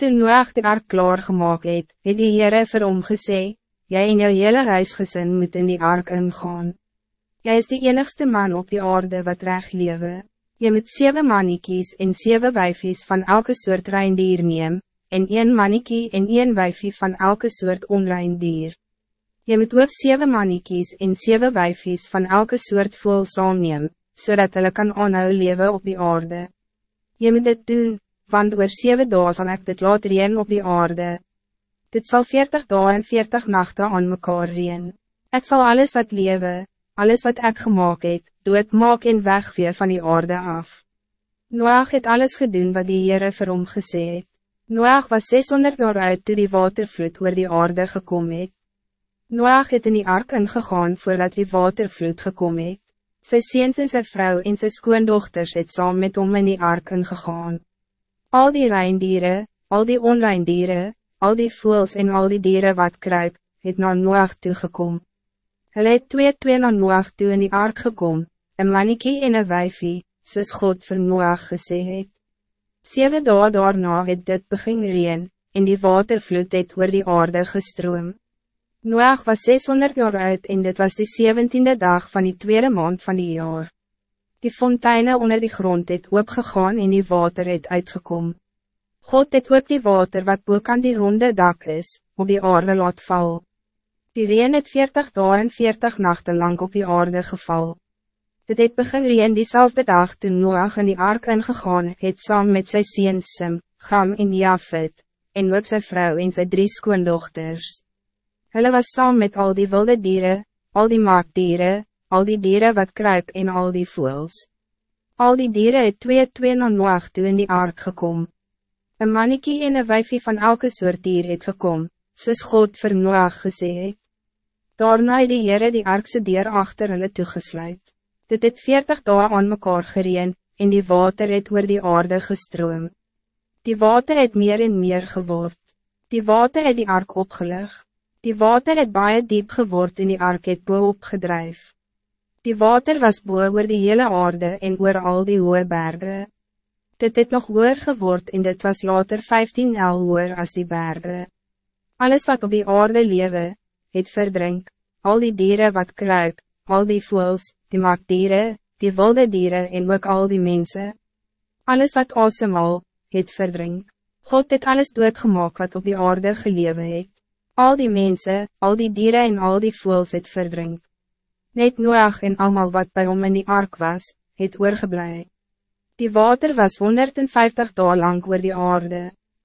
Toen Noach de ark klaargemaak het, het die Heere vir hom gesê, Jy en jou hele huisgesin moet in die ark ingaan. Jy is de enigste man op die aarde wat recht lewe. Je moet zeven mannikies en zeven wijfies van elke soort reindier neem, en een mannikie en een wijfie van elke soort onrein dier. Je moet ook zeven mannikies en zeven wijfies van elke soort voel neem, zodat hulle kan aanhou leven op die aarde. Je moet dit doen, want oor zeven dagen zal ik dit laat reen op die aarde. Dit zal veertig dagen en veertig nachten aan mekaar reen. Ik zal alles wat leven, alles wat ik gemaakt heb, doe het maak en wegvee van die aarde af. Noach het alles gedaan wat die Heere vir hom gesê het. Noach was 600 jaar oud toe die watervloed oor die aarde gekom het. Noach het in die ark ingegaan voordat die watervloed gekom het. Sy seens en sy vrou en sy skoondochters het saam met hom in die ark ingegaan. Al die reindieren, al die onreindieren, al die voels en al die dieren wat kruip, het naar Noach toegekom. Hulle het twee twee naar Noach toe in die ark gekom, een mannekie en een wijfie, soos God vir Noach gesê het. Zeven dagen daarna het dit begin reen, en die watervloed het oor die aarde gestroom. Noach was 600 jaar oud en dit was de 17e dag van die tweede maand van die jaar. Die fonteine onder die grond het opgegaan en die water het uitgekom. God het ook die water wat boek aan die ronde dak is, op die aarde laat val. Die reen het 40 dagen en 40 nachten lang op die aarde geval. Dit het begin reen diezelfde dag toen Noach in die ark ingegaan het saam met sy seens Sim, Gam en Jafet, en ook sy vrou en sy drie skoondochters. Hulle was saam met al die wilde dieren, al die maakdieren, al die dieren wat kruip en al die voels. Al die dieren het twee twee na Noach toe in die ark gekom. Een manneke en een wijfie van elke soort dier het gekom, soos God vir Noach gesê het. Daarna het die Heere die arkse dier achter hulle toegesluit. Dit het veertig dagen aan mekaar gereen, en die water het oor die aarde gestroom. Die water het meer en meer geword. Die water het die ark opgelig. Die water het baie diep geword en die ark het boe opgedrijf. Die water was boe oor die hele aarde en oor al die hoge bergen. Dit het nog hoer geword en dit was later 15 el hoer as die bergen. Alles wat op die aarde lewe, het verdrink, al die dieren wat kruip, al die voels, die maakdieren, die wilde dieren en ook al die mensen. Alles wat asemal, het verdrink. God het alles doodgemaak wat op die aarde gelewe het. Al die mensen, al die dieren en al die voels het verdrink. Net Noach en allemaal wat bij hom in die ark was, het oorgeblij. Die water was 150 dagen lang oor die aarde.